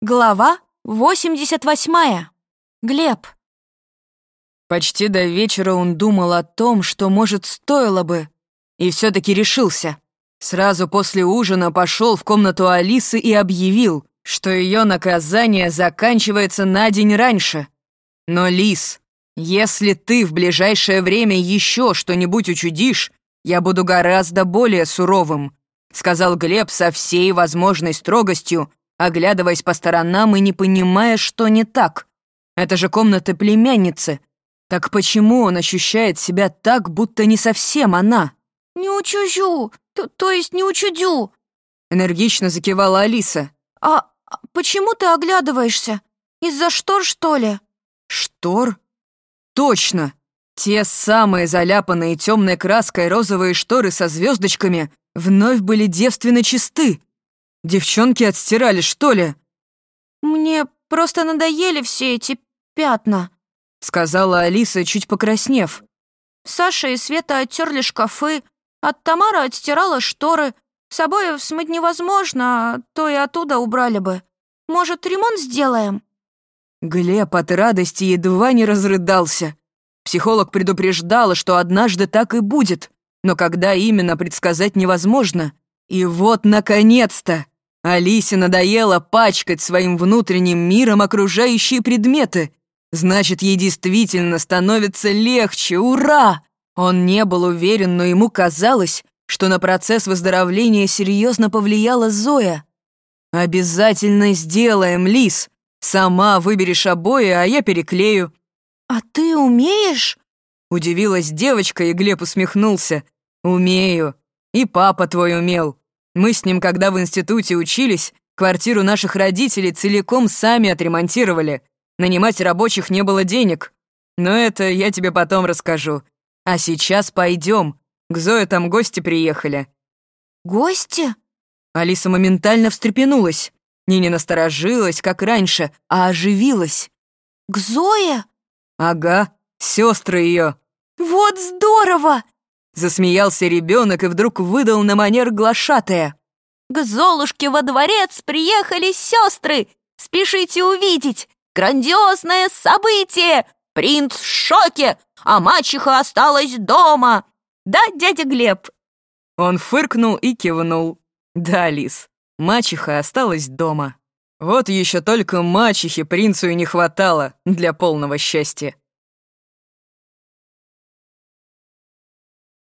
Глава 88. Глеб. Почти до вечера он думал о том, что, может, стоило бы, и все таки решился. Сразу после ужина пошел в комнату Алисы и объявил, что ее наказание заканчивается на день раньше. Но, Лис, если ты в ближайшее время еще что-нибудь учудишь, я буду гораздо более суровым, сказал Глеб со всей возможной строгостью, оглядываясь по сторонам и не понимая, что не так. Это же комната племянницы. Так почему он ощущает себя так, будто не совсем она? «Не учужу, то, то есть не учудю!» Энергично закивала Алиса. «А почему ты оглядываешься? Из-за штор, что ли?» «Штор? Точно! Те самые заляпанные темной краской розовые шторы со звездочками вновь были девственно чисты. Девчонки отстирали, что ли?» «Мне просто надоели все эти пятна», — сказала Алиса, чуть покраснев. «Саша и Света оттерли шкафы, от Тамара отстирала шторы. С обоев смыть невозможно, а то и оттуда убрали бы. Может, ремонт сделаем?» Глеб от радости едва не разрыдался. Психолог предупреждала, что однажды так и будет, но когда именно предсказать невозможно. И вот, наконец-то, Алисе надоело пачкать своим внутренним миром окружающие предметы. Значит, ей действительно становится легче, ура! Он не был уверен, но ему казалось, что на процесс выздоровления серьезно повлияла Зоя. «Обязательно сделаем, Лис. Сама выберешь обои, а я переклею». «А ты умеешь?» Удивилась девочка, и Глеб усмехнулся. «Умею. И папа твой умел. Мы с ним, когда в институте учились, квартиру наших родителей целиком сами отремонтировали. Нанимать рабочих не было денег. Но это я тебе потом расскажу. А сейчас пойдем. К Зое там гости приехали». «Гости?» Алиса моментально встрепенулась. Не насторожилась, как раньше, а оживилась. «К Зое?» «Ага, сестры ее. «Вот здорово!» Засмеялся ребенок и вдруг выдал на манер глашатая. «К Золушке во дворец приехали сестры! Спешите увидеть! Грандиозное событие! Принц в шоке, а мачеха осталась дома! Да, дядя Глеб?» Он фыркнул и кивнул. «Да, Лис, мачеха осталась дома. Вот еще только мачехи принцу и не хватало для полного счастья».